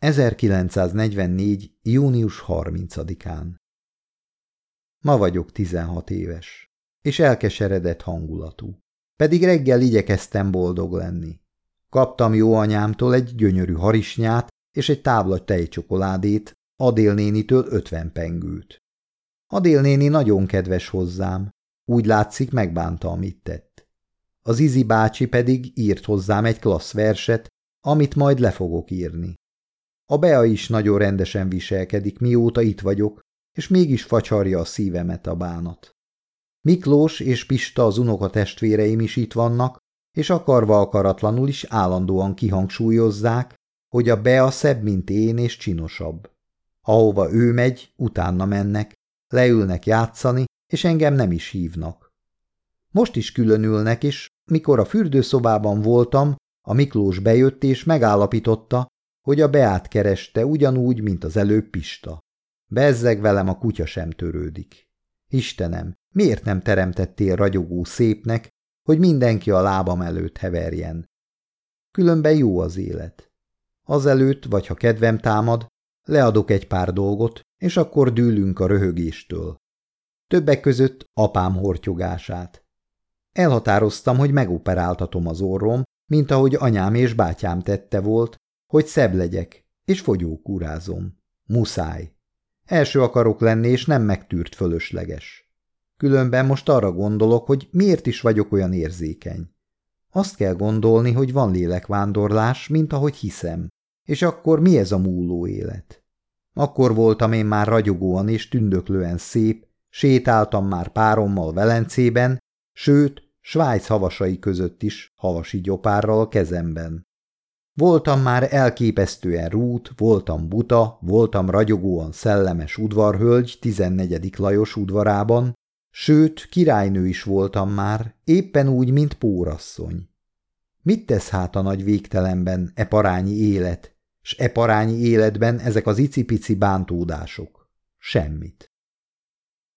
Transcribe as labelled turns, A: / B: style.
A: 1944. június 30-án Ma vagyok 16 éves, és elkeseredett hangulatú. Pedig reggel igyekeztem boldog lenni. Kaptam jó anyámtól egy gyönyörű harisnyát és egy tábla tejcsokoládét, Adél nénitől ötven pengőt. Adél néni nagyon kedves hozzám, úgy látszik megbánta, amit tett. Az Izi bácsi pedig írt hozzám egy klassz verset, amit majd le fogok írni. A Bea is nagyon rendesen viselkedik, mióta itt vagyok, és mégis facsarja a szívemet a bánat. Miklós és Pista az unoka testvéreim is itt vannak, és akarva akaratlanul is állandóan kihangsúlyozzák, hogy a Bea szebb, mint én, és csinosabb. Ahova ő megy, utána mennek, leülnek játszani, és engem nem is hívnak. Most is különülnek, és mikor a fürdőszobában voltam, a Miklós bejött és megállapította, hogy a Beát kereste ugyanúgy, mint az előbb Pista. Bezzeg velem a kutya sem törődik. Istenem, miért nem teremtettél ragyogó szépnek, hogy mindenki a lábam előtt heverjen? Különben jó az élet. Azelőtt, vagy ha kedvem támad, leadok egy pár dolgot, és akkor dűlünk a röhögéstől. Többek között apám hortyogását. Elhatároztam, hogy megoperáltatom az orrom, mint ahogy anyám és bátyám tette volt, hogy szebb legyek, és fogyókúrázom. Muszáj. Első akarok lenni, és nem megtűrt fölösleges. Különben most arra gondolok, hogy miért is vagyok olyan érzékeny. Azt kell gondolni, hogy van lélekvándorlás, mint ahogy hiszem. És akkor mi ez a múló élet? Akkor voltam én már ragyogóan és tündöklően szép, sétáltam már párommal Velencében, sőt, Svájc havasai között is, havasi gyopárral a kezemben. Voltam már elképesztően rút, voltam buta, voltam ragyogóan szellemes udvarhölgy 14. Lajos udvarában, sőt, királynő is voltam már, éppen úgy, mint pórasszony. Mit tesz hát a nagy végtelenben e parányi élet, s e parányi életben ezek az icipici bántódások? Semmit.